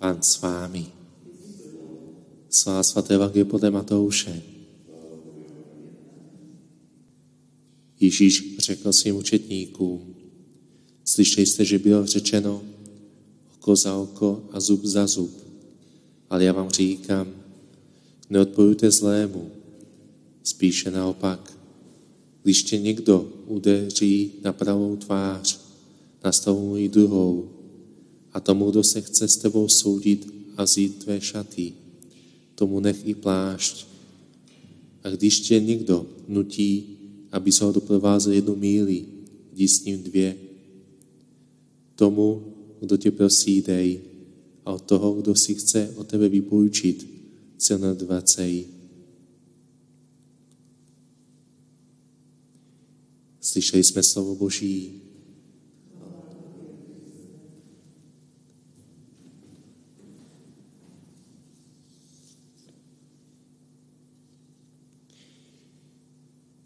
Pán s vámi. Sláva svaté Evangelie podle Matouše. Ježíš řekl svým učetníkům, slyšeli jste, že bylo řečeno oko za oko a zub za zub. Ale já vám říkám, neodporujte zlému, spíše naopak. Když tě někdo udeří na pravou tvář, nastavu mu ji druhou a tomu, kdo se chce s tebou soudit a zít tvé šaty, tomu nech i plášť. A když tě někdo nutí, aby se ho doprovázel jednu míli, jdi s ním dvě. Tomu, kdo tě prosí, dej, a od toho, kdo si chce o tebe vypůjčit, se nadvracej. Slyšeli jsme slovo Boží.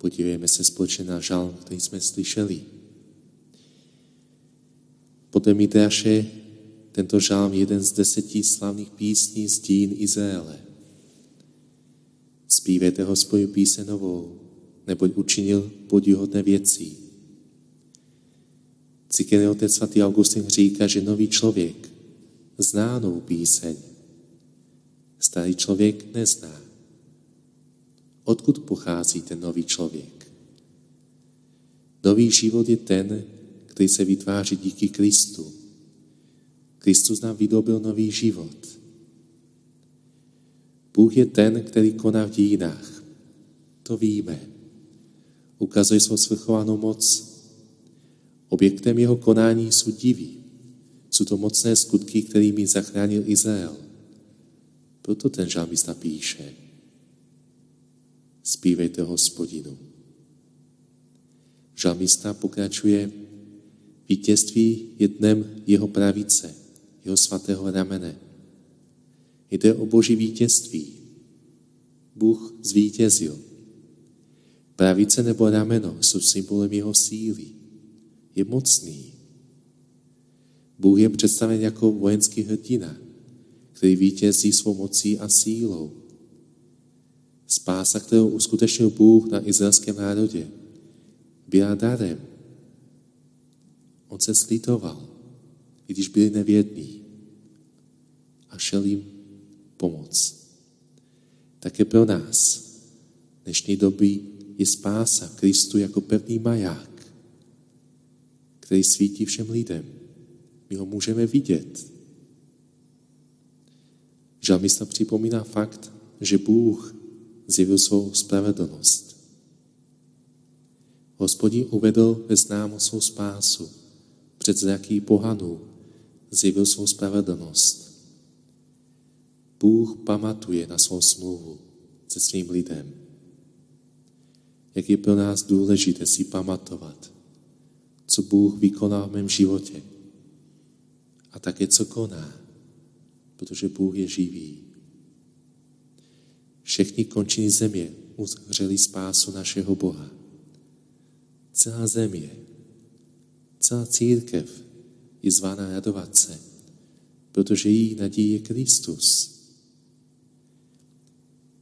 Podívejme se společně na žalm, který jsme slyšeli. Podle Midraše tento žalm je jeden z deseti slavných písní z dín Izraele. Zpívejte hospodinu píse novou, neboť učinil podihodné věci. Cíkený otec svatý Augustin říká, že nový člověk zná novou píseň. Starý člověk nezná. Odkud pochází ten nový člověk? Nový život je ten, který se vytváří díky Kristu. Kristus nám vydobil nový život. Bůh je ten, který koná v dínách. To víme. Ukazuje svou svrchovanou moc. Objektem jeho konání jsou divy. Jsou to mocné skutky, kterými zachránil Izrael. Proto ten žalmista píše – Spívejte hospodinu. Žalmista pokračuje, vítězství je dnem jeho pravice, jeho svatého ramene. Jde o boží vítězství. Bůh zvítězil. Pravice nebo rameno jsou symbolem jeho síly. Je mocný. Bůh je představen jako vojenský hrdina, který vítězí svou mocí a sílou. Spása, kterou uskutečnil Bůh na izraelském národě, byla darem. On se slitoval, i když byli nevědní a šel jim pomoc. Také pro nás v dnešní doby je spása Kristu jako pevný maják, který svítí všem lidem. My ho můžeme vidět. Žalmista připomíná fakt, že Bůh zjevil svou spravedlnost. Hospodin uvedl ve známu svou spásu. Před zraky pohanů zjevil svou spravedlnost. Bůh pamatuje na svou smlouvu se svým lidem. Jak je pro nás důležité si pamatovat, co Bůh vykonal v mém životě a také co koná, protože Bůh je živý. Všechny končiny země uzřeli spásu našeho Boha. Celá země, celá církev je zvána radovat se, protože jí nadějí je Kristus.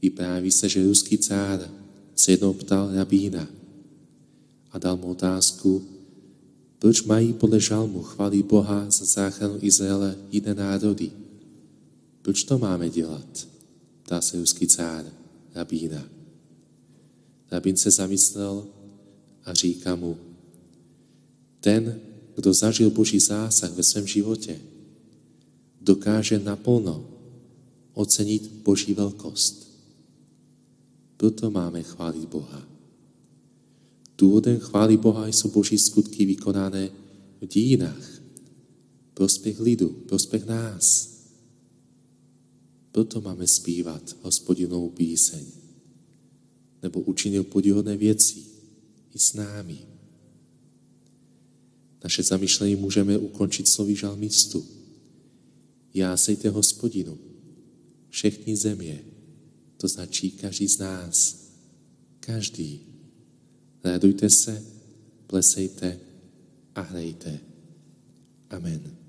Vypráví se, že ruský cár se jednou ptal rabína a dal mu otázku, proč mají podle žalmu chválit Boha za záchranu Izraele jiné národy. Proč to máme dělat? Ruský cár, rabína. Rabín se zamyslel a říká mu, ten, kdo zažil Boží zásah ve svém životě, dokáže naplno ocenit Boží velkost. Proto máme chválit Boha. Důvodem chvály Boha jsou Boží skutky vykonané v dínách, prospěch lidu, prospěch nás. Proto máme zpívat hospodinovou píseň. Nebo učinil podivodné věci i s námi. Naše zamýšlení můžeme ukončit slovy žalmistu. Já sejte hospodinu, všechny země, to značí každý z nás. Každý. Radujte se, plesejte a hrajte. Amen.